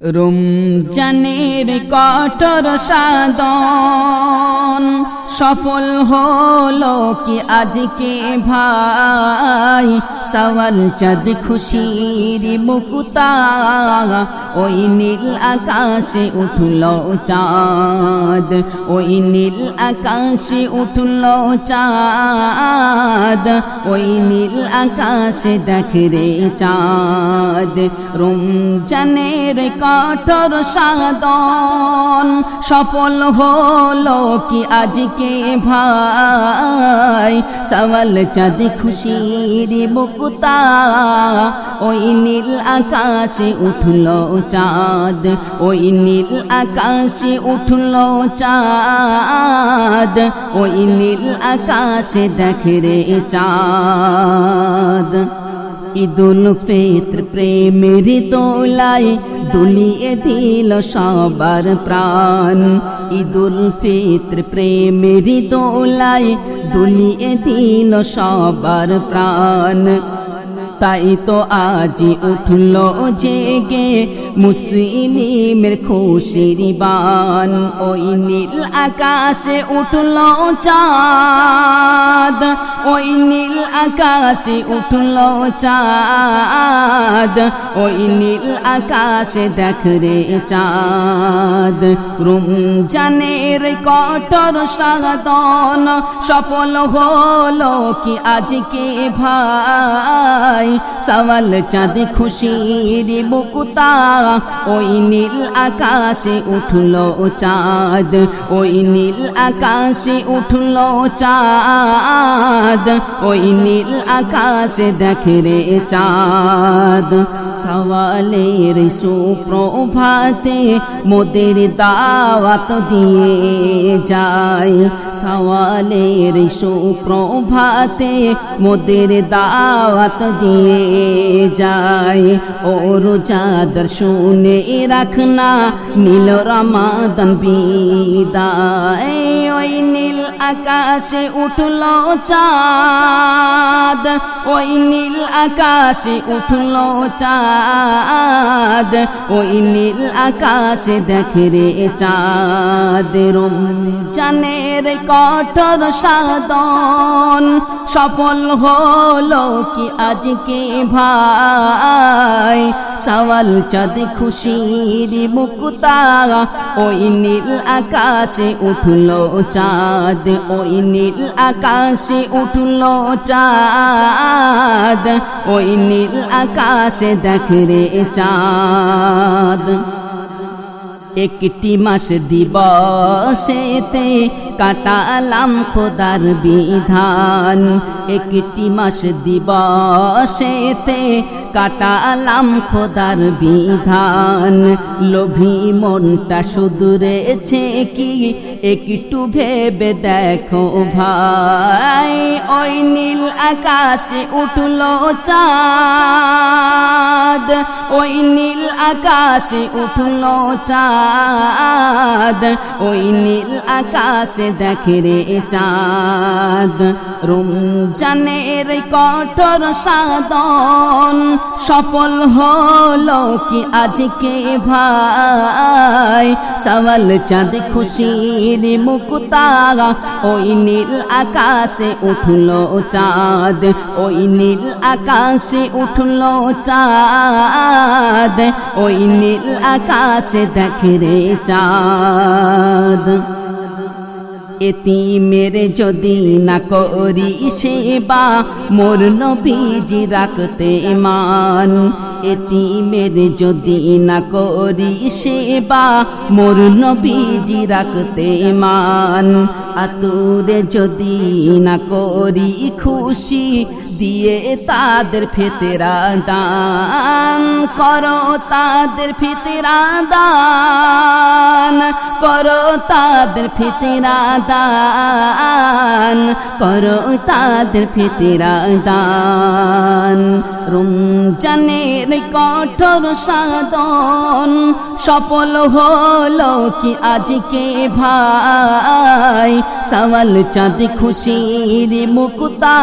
রমজানের কঠোর সাদন সফল হলো কি আজকে ভাই? সওয়াল চাঁদ খুশির মুকুতা, ওই নীল আকাশে উঠল চাঁদ, ওই নীল আকাশে উঠল চাঁদ, ওই নীল আকাশে দেখ রে চাঁদ। রমজানের কঠোর সাদন সফল হলো কি আজকে ভাই? সওয়াল চাঁদ খুশির মুকুতা ওই নীল আকাশে উঠল চাঁদ, ওই নীল আকাশে উঠল চাঁদ, ওই নীল আকাশে দেখ রে চাঁদ। ঈদুল ফিত্র প্রেমের দোলায় দুলিয়ে দিল সবার প্রাণ। ঈদুল ফিত্র প্রেমের দোলায় দুলিয়ে দিল সবার প্রাণ। তাই তো আজি উঠল জেগে মুসলিমের খুশির বান। ওই নীল আকাশে উঠল চাঁদ, ওই নীল আকাশে উঠল চাঁদ, ওই নীল আকাশে দেখ রে চাঁদ। রমজানের কঠোর সাধন সফল হলো কি আজকে ভাই? সওয়াল চাঁদ খুশির মুকুতা ওই নীল আকাশে উঠল চাঁদ, ওই নীল আকাশে উঠল চাঁদ, ওই নীল আকাশে দেখ রে চাঁদ। সওয়ালের সুপ্রভাতে মোদের দাওয়াত দিয়ে যায়। সওয়ালের সুপ্রভাতে মোদের দাওয়াত দিয়ে যায়। ও রোজাদার শুনে রাখনা, নীল রমাদন বিদায়। ওই নীল আকাশে উঠল চাঁদ, ওই নীল আকাশে উঠল চাঁদ, ওই নীল আকাশে দেখ রে চাঁদ জানের কঠোর সাধন সফল হলো কি আজকে ভাই? সওয়াল, চাঁদ, খুশির মুকুতা, ওই নীল আকাশে উঠল চাঁদ, ওই নীল আকাশে উঠল চাঁদ, ওই নীল আকাশে দেখ রে চাঁদ। একটি মাস দিবসেতে কাটালাম খোদার বিধান। একটি মাস দিবসেতে কাটালাম খোদার বিধান। লোভী মনটা সুদূরেছে কি? একটু ভেবে দেখো ভাই। ওই নীল আকাশে উঠল চাঁদ। ওই নীল আকাশে উঠল চাঁদ। ওই নীল আকাশে দেখে রে চাঁদ। রমজানের কঠোর সাধন সফল হলো কি আজকে ভাই? সওয়াল চাঁদ খুশির মুকুতা ওই নীল আকাশে উঠল চাঁদ, ওই নীল আকাশে উঠল চাঁদ, ওই নীল আকাশে দেখে রে চাঁদ। এতি মেরে যদি না করি সেবা মোর নবীজি রাখতে মান। এতি মেরে যদি না করি সেবা, মোর নবীজি রাখতে মান। আতুরে যদি না করি খুশি, দিয়ে তাদের ফেতেরা দান। করো তাদের ফেতেরা দান। করো তাদের ফেতেরা দান। করো তাদের ফেতেরা দান। রমজানের কঠোর সাধন সফল হলো কি আজকে ভাই? সওয়াল চাঁদ খুশির মুকুতা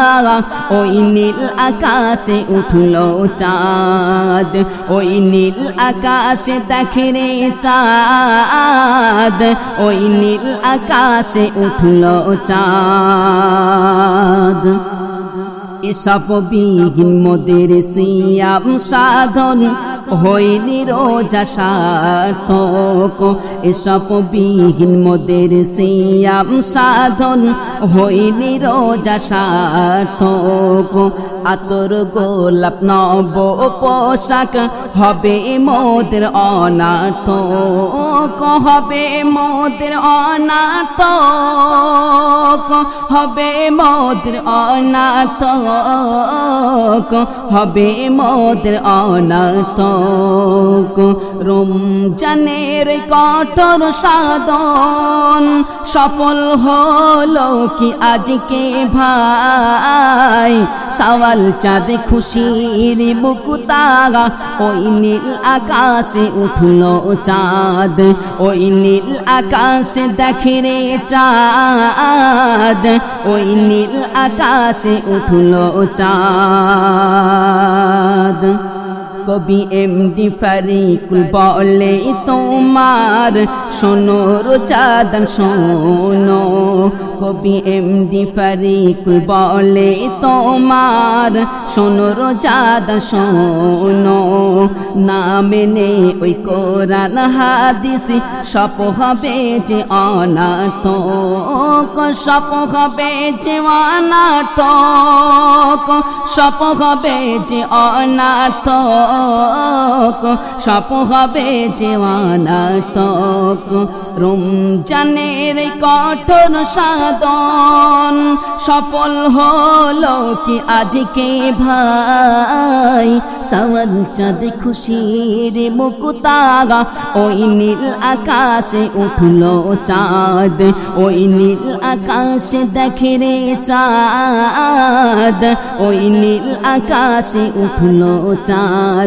ওই নীল আকাশে উঠল চাঁদ। ওই নীল আকাশে দেখে রে চাঁদ। ওই নীল আকাশে উঠল চাঁদ। এসব বিহীন মোদের সিয়াম সাধন। হইনি রোজা সার্থক, এসব বিহীন মোদের সিয়াম সাধন। হইনি রোজা সার্থক, আতর গোলাপ নব পোশাক, হবে মোদের অনাথক হবে মোদের অনাথ হবে মোদের অনাথক হবে মোদের অনাথক রমজানের কঠোর সাধন। সফল হলো কি আজকে ভাই? সওয়াল চাঁদ খুশির মুকুতাগা ওই নীল আকাশে উঠল চাঁদ। ওই নীল আকাশে দেখে রে চাঁদ। ওই নীল আকাশে উঠল চাঁদ। কবি এমডি ফারিকুল বলে, তোমার শোনো রোজাদান শোনো। কবি এমডি ফারিকুল বলে, তোমার শোনো রোজাদান শোনো। না মেনে ওই কোরআন, হাদিস সপ হবে যে অনাথ সপ হবে যে অনাথ সপ হবে যে অনাথ সপ হবে যে অনাথক রমজানের কঠোর সাধন সফল হলো কি আজকে ভাই? সওয়াল চাঁদ খুশির মুকুতাগা, ওই নীল আকাশে উঠল চাঁদ। ওই নীল আকাশে দেখে রে চাঁদ। ওই নীল আকাশে উঠল চাঁদ।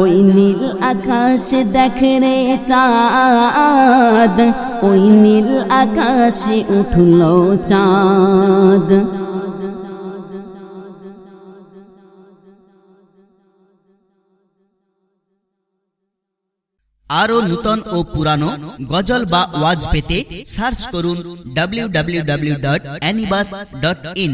ওই নীল আকাশে দেখে রে চাঁদ, ওই নীল আকাশে উঠল চাঁদ। আরও নূতন ও পুরানো গজল বা ওয়াজ পেতে সার্চ করুন W W W dot অ্যানিবাস dot in